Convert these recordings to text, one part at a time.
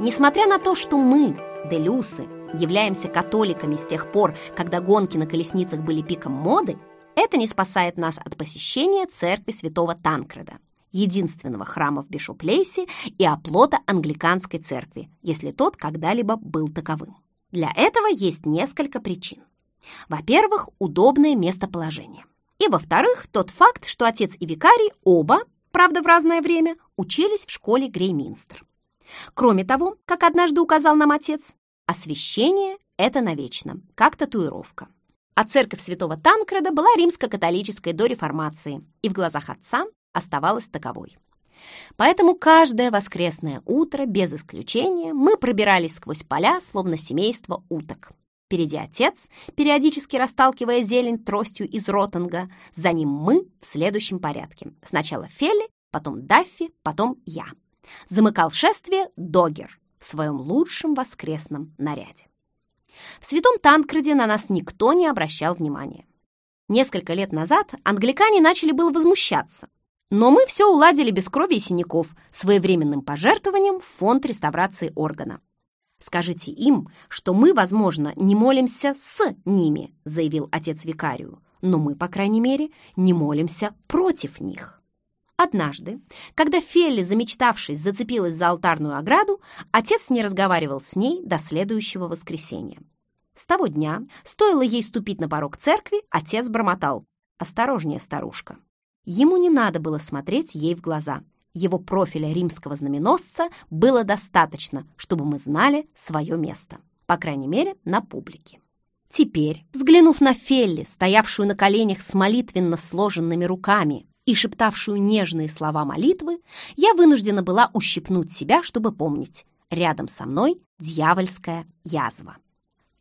Несмотря на то, что мы, делюсы, являемся католиками с тех пор, когда гонки на колесницах были пиком моды, это не спасает нас от посещения церкви святого Танкреда, единственного храма в Бишоплейсе и оплота англиканской церкви, если тот когда-либо был таковым. Для этого есть несколько причин. Во-первых, удобное местоположение. И во-вторых, тот факт, что отец и викарий оба, правда в разное время, учились в школе Грейминстер. Кроме того, как однажды указал нам отец, освящение – это навечно, как татуировка. А церковь святого Танкреда была римско-католической до реформации и в глазах отца оставалась таковой. Поэтому каждое воскресное утро, без исключения, мы пробирались сквозь поля, словно семейство уток. Впереди отец, периодически расталкивая зелень тростью из ротанга. За ним мы в следующем порядке. Сначала Фелли, потом Даффи, потом я. Замыкал шествие Догер в своем лучшем воскресном наряде. В святом Танкреде на нас никто не обращал внимания. Несколько лет назад англикане начали было возмущаться, но мы все уладили без крови и синяков своевременным пожертвованием в фонд реставрации органа. «Скажите им, что мы, возможно, не молимся с ними», заявил отец викарию, «но мы, по крайней мере, не молимся против них». Однажды, когда Фелли, замечтавшись, зацепилась за алтарную ограду, отец не разговаривал с ней до следующего воскресенья. С того дня, стоило ей ступить на порог церкви, отец бормотал «Осторожнее, старушка». Ему не надо было смотреть ей в глаза. Его профиля римского знаменосца было достаточно, чтобы мы знали свое место, по крайней мере, на публике. Теперь, взглянув на Фелли, стоявшую на коленях с молитвенно сложенными руками и шептавшую нежные слова молитвы, я вынуждена была ущипнуть себя, чтобы помнить. Рядом со мной дьявольская язва.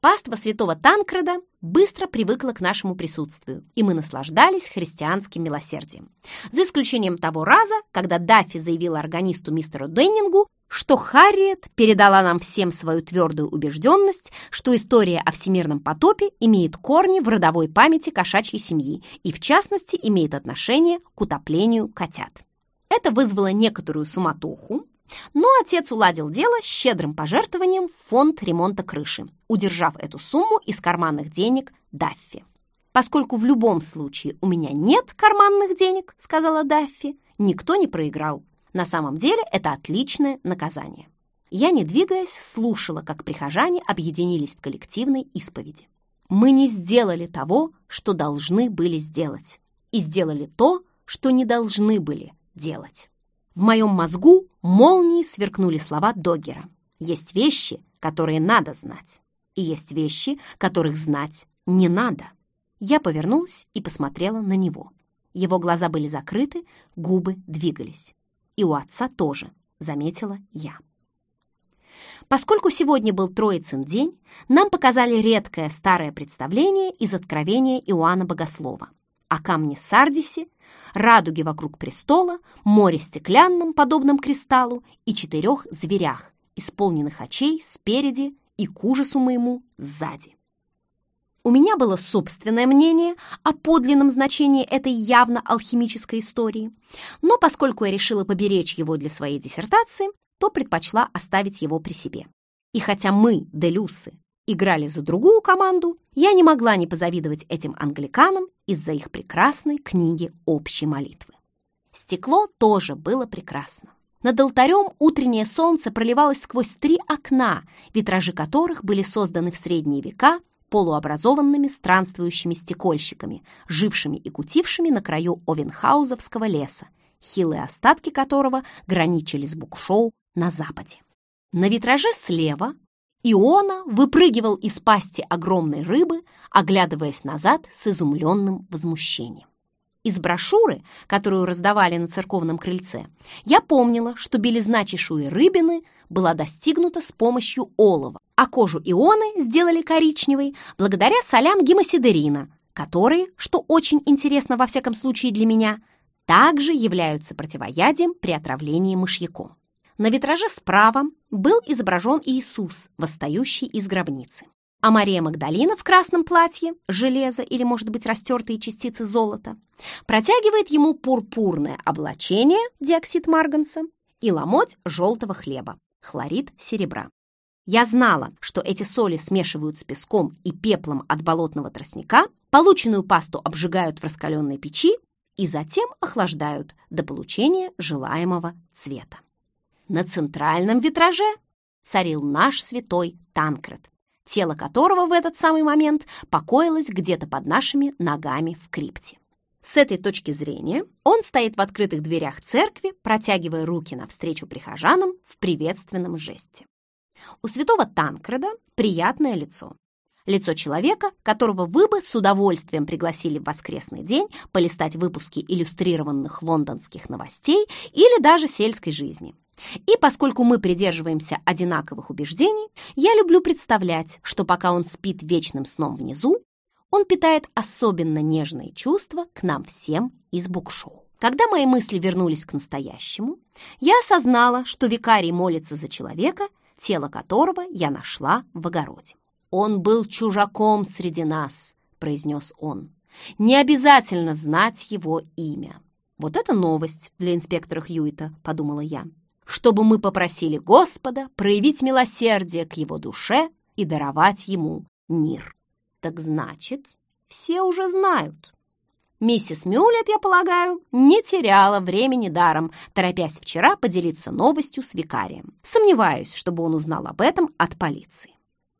Паства святого Танкреда быстро привыкла к нашему присутствию, и мы наслаждались христианским милосердием. За исключением того раза, когда Даффи заявила органисту мистеру Деннингу, что Харриет передала нам всем свою твердую убежденность, что история о всемирном потопе имеет корни в родовой памяти кошачьей семьи и, в частности, имеет отношение к утоплению котят. Это вызвало некоторую суматоху, но отец уладил дело щедрым пожертвованием в фонд ремонта крыши, удержав эту сумму из карманных денег Даффи. «Поскольку в любом случае у меня нет карманных денег», — сказала Даффи, — «никто не проиграл. На самом деле это отличное наказание». Я, не двигаясь, слушала, как прихожане объединились в коллективной исповеди. Мы не сделали того, что должны были сделать, и сделали то, что не должны были делать. В моем мозгу молнией сверкнули слова Доггера. Есть вещи, которые надо знать, и есть вещи, которых знать не надо. Я повернулась и посмотрела на него. Его глаза были закрыты, губы двигались. И у отца тоже, заметила я. Поскольку сегодня был Троицын день, нам показали редкое старое представление из Откровения Иоанна Богослова о камне Сардисе, радуге вокруг престола, море стеклянном, подобном кристаллу, и четырех зверях, исполненных очей спереди и, к ужасу моему, сзади. У меня было собственное мнение о подлинном значении этой явно алхимической истории, но поскольку я решила поберечь его для своей диссертации, то предпочла оставить его при себе. И хотя мы, делюсы, играли за другую команду, я не могла не позавидовать этим англиканам из-за их прекрасной книги общей молитвы. Стекло тоже было прекрасно. Над алтарем утреннее солнце проливалось сквозь три окна, витражи которых были созданы в средние века полуобразованными странствующими стекольщиками, жившими и кутившими на краю Овенхаузовского леса, хилые остатки которого граничили с букшоу на западе. На витраже слева Иона выпрыгивал из пасти огромной рыбы, оглядываясь назад с изумленным возмущением. Из брошюры, которую раздавали на церковном крыльце, я помнила, что белизна чешуи рыбины была достигнута с помощью олова, а кожу ионы сделали коричневой благодаря солям гемосидерина, которые, что очень интересно во всяком случае для меня, также являются противоядием при отравлении мышьяком. На витраже справа был изображен Иисус, восстающий из гробницы. А Мария Магдалина в красном платье, железо или, может быть, растертые частицы золота, протягивает ему пурпурное облачение, диоксид марганца, и ломоть желтого хлеба, хлорид серебра. Я знала, что эти соли смешивают с песком и пеплом от болотного тростника, полученную пасту обжигают в раскаленной печи и затем охлаждают до получения желаемого цвета. На центральном витраже царил наш святой Танкред, тело которого в этот самый момент покоилось где-то под нашими ногами в крипте. С этой точки зрения он стоит в открытых дверях церкви, протягивая руки навстречу прихожанам в приветственном жесте. У святого Танкреда приятное лицо. Лицо человека, которого вы бы с удовольствием пригласили в воскресный день полистать выпуски иллюстрированных лондонских новостей или даже сельской жизни. И поскольку мы придерживаемся одинаковых убеждений, я люблю представлять, что пока он спит вечным сном внизу, он питает особенно нежные чувства к нам всем из букшоу. Когда мои мысли вернулись к настоящему, я осознала, что викарий молится за человека, тело которого я нашла в огороде. «Он был чужаком среди нас», — произнес он. «Не обязательно знать его имя». «Вот это новость для инспектора Хьюита», — подумала я. «Чтобы мы попросили Господа проявить милосердие к его душе и даровать ему мир». Так значит, все уже знают. Миссис Мюллет, я полагаю, не теряла времени даром, торопясь вчера поделиться новостью с викарием. Сомневаюсь, чтобы он узнал об этом от полиции.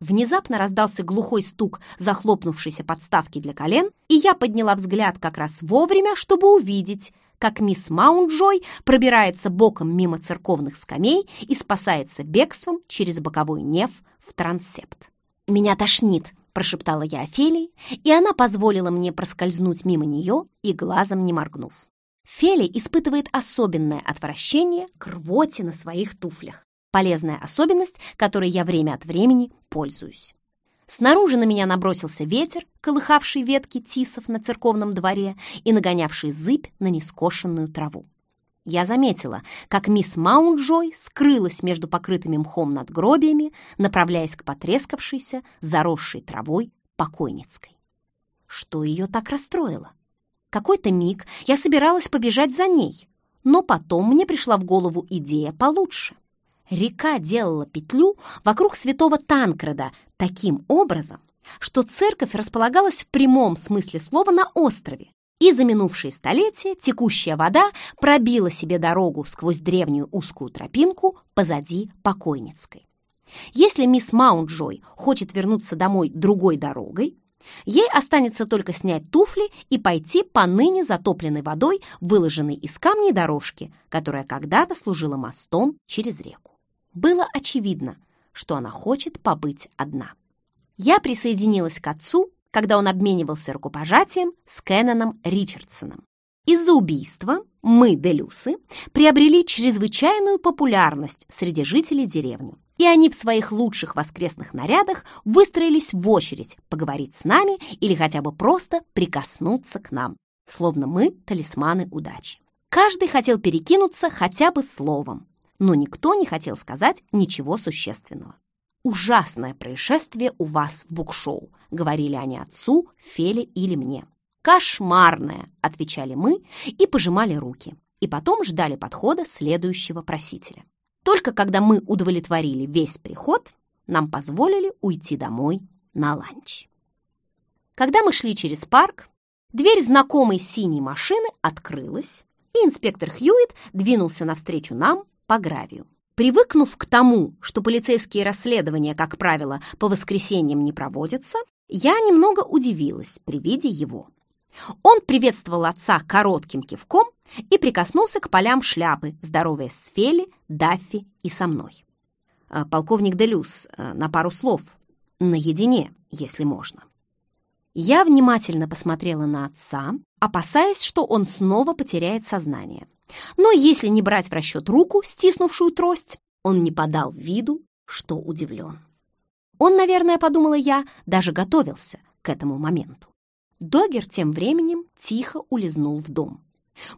Внезапно раздался глухой стук захлопнувшейся подставки для колен, и я подняла взгляд как раз вовремя, чтобы увидеть, как мисс Маунджой пробирается боком мимо церковных скамей и спасается бегством через боковой неф в трансепт. «Меня тошнит», прошептала я Офелии, и она позволила мне проскользнуть мимо нее и глазом не моргнув. Фели испытывает особенное отвращение к рвоте на своих туфлях. Полезная особенность, которой я время от времени пользуюсь. Снаружи на меня набросился ветер, колыхавший ветки тисов на церковном дворе и нагонявший зыбь на нескошенную траву я заметила, как мисс Маунджой скрылась между покрытыми мхом надгробиями, направляясь к потрескавшейся, заросшей травой покойницкой. Что ее так расстроило? Какой-то миг я собиралась побежать за ней, но потом мне пришла в голову идея получше. Река делала петлю вокруг святого Танкреда таким образом, что церковь располагалась в прямом смысле слова на острове, и за минувшие столетия текущая вода пробила себе дорогу сквозь древнюю узкую тропинку позади покойницкой. Если мисс Маунджой хочет вернуться домой другой дорогой, ей останется только снять туфли и пойти по ныне затопленной водой, выложенной из камней дорожки, которая когда-то служила мостом через реку. Было очевидно, что она хочет побыть одна. Я присоединилась к отцу когда он обменивался рукопожатием с Кенноном Ричардсоном. Из-за убийства мы, Делюсы, приобрели чрезвычайную популярность среди жителей деревни, и они в своих лучших воскресных нарядах выстроились в очередь поговорить с нами или хотя бы просто прикоснуться к нам, словно мы талисманы удачи. Каждый хотел перекинуться хотя бы словом, но никто не хотел сказать ничего существенного. «Ужасное происшествие у вас в букшоу», — говорили они отцу, Феле или мне. «Кошмарное», — отвечали мы и пожимали руки, и потом ждали подхода следующего просителя. Только когда мы удовлетворили весь приход, нам позволили уйти домой на ланч. Когда мы шли через парк, дверь знакомой синей машины открылась, и инспектор Хьюит двинулся навстречу нам по гравию. Привыкнув к тому, что полицейские расследования, как правило, по воскресеньям не проводятся, я немного удивилась при виде его. Он приветствовал отца коротким кивком и прикоснулся к полям шляпы, здороваясь с Фели, Даффи и со мной. «Э, «Полковник Делюс, э, на пару слов, наедине, если можно». Я внимательно посмотрела на отца, опасаясь, что он снова потеряет сознание. Но если не брать в расчет руку, стиснувшую трость, он не подал виду, что удивлен. Он, наверное, подумала я, даже готовился к этому моменту. Догер тем временем тихо улизнул в дом.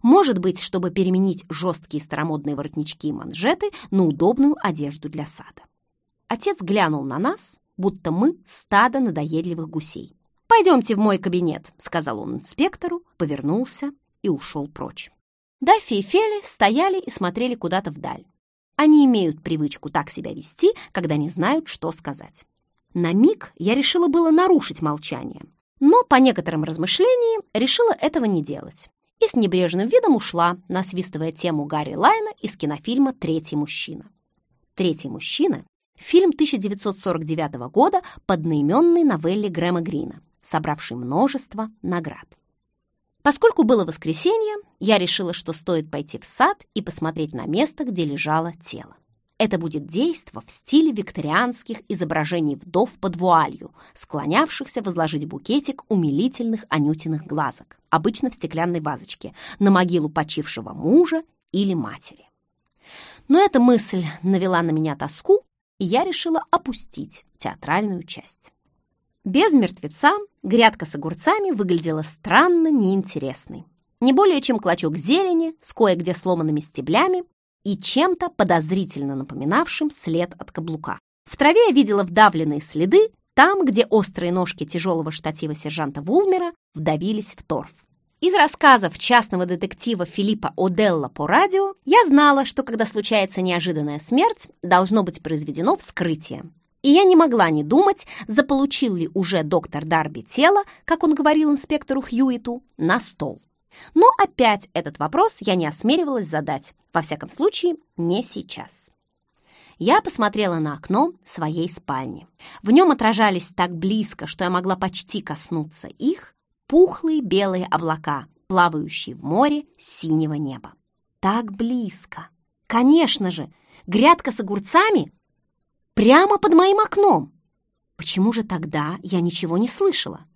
Может быть, чтобы переменить жесткие старомодные воротнички и манжеты на удобную одежду для сада. Отец глянул на нас, будто мы стадо надоедливых гусей. «Пойдемте в мой кабинет», — сказал он инспектору, повернулся и ушел прочь. Даффи и Фели стояли и смотрели куда-то вдаль. Они имеют привычку так себя вести, когда не знают, что сказать. На миг я решила было нарушить молчание, но по некоторым размышлениям решила этого не делать и с небрежным видом ушла, насвистывая тему Гарри Лайна из кинофильма «Третий мужчина». «Третий мужчина» — фильм 1949 года по одноименной новелле Грэма Грина, собравший множество наград. Поскольку было воскресенье, я решила, что стоит пойти в сад и посмотреть на место, где лежало тело. Это будет действо в стиле викторианских изображений вдов под вуалью, склонявшихся возложить букетик умилительных анютиных глазок, обычно в стеклянной вазочке, на могилу почившего мужа или матери. Но эта мысль навела на меня тоску, и я решила опустить театральную часть. Без мертвеца грядка с огурцами выглядела странно неинтересной. Не более чем клочок зелени с кое-где сломанными стеблями и чем-то подозрительно напоминавшим след от каблука. В траве я видела вдавленные следы там, где острые ножки тяжелого штатива сержанта Вулмера вдавились в торф. Из рассказов частного детектива Филиппа Оделла по радио я знала, что когда случается неожиданная смерть, должно быть произведено вскрытие. И я не могла не думать, заполучил ли уже доктор Дарби тело, как он говорил инспектору Хьюиту, на стол. Но опять этот вопрос я не осмеливалась задать. Во всяком случае, не сейчас. Я посмотрела на окно своей спальни. В нем отражались так близко, что я могла почти коснуться их, пухлые белые облака, плавающие в море синего неба. Так близко. Конечно же, грядка с огурцами прямо под моим окном. Почему же тогда я ничего не слышала?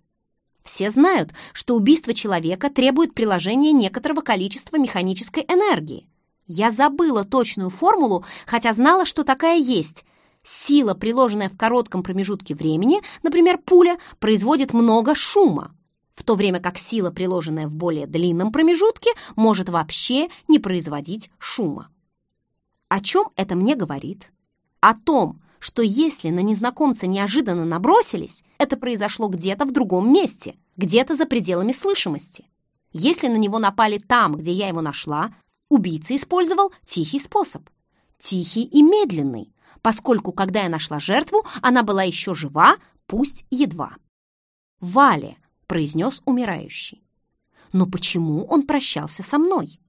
Все знают, что убийство человека требует приложения некоторого количества механической энергии. Я забыла точную формулу, хотя знала, что такая есть. Сила, приложенная в коротком промежутке времени, например, пуля, производит много шума, в то время как сила, приложенная в более длинном промежутке, может вообще не производить шума. О чем это мне говорит? О том, что если на незнакомца неожиданно набросились, это произошло где-то в другом месте, где-то за пределами слышимости. Если на него напали там, где я его нашла, убийца использовал тихий способ. Тихий и медленный, поскольку, когда я нашла жертву, она была еще жива, пусть едва. «Валя», — произнес умирающий. «Но почему он прощался со мной?»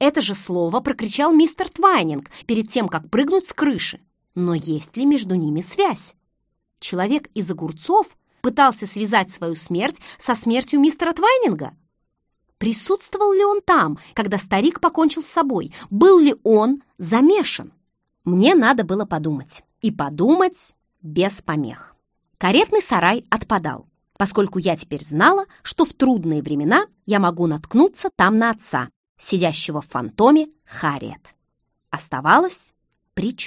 Это же слово прокричал мистер Твайнинг перед тем, как прыгнуть с крыши. Но есть ли между ними связь? Человек из огурцов пытался связать свою смерть со смертью мистера Твайнинга? Присутствовал ли он там, когда старик покончил с собой? Был ли он замешан? Мне надо было подумать. И подумать без помех. Каретный сарай отпадал, поскольку я теперь знала, что в трудные времена я могу наткнуться там на отца, сидящего в фантоме Харриет. Оставалось причудить.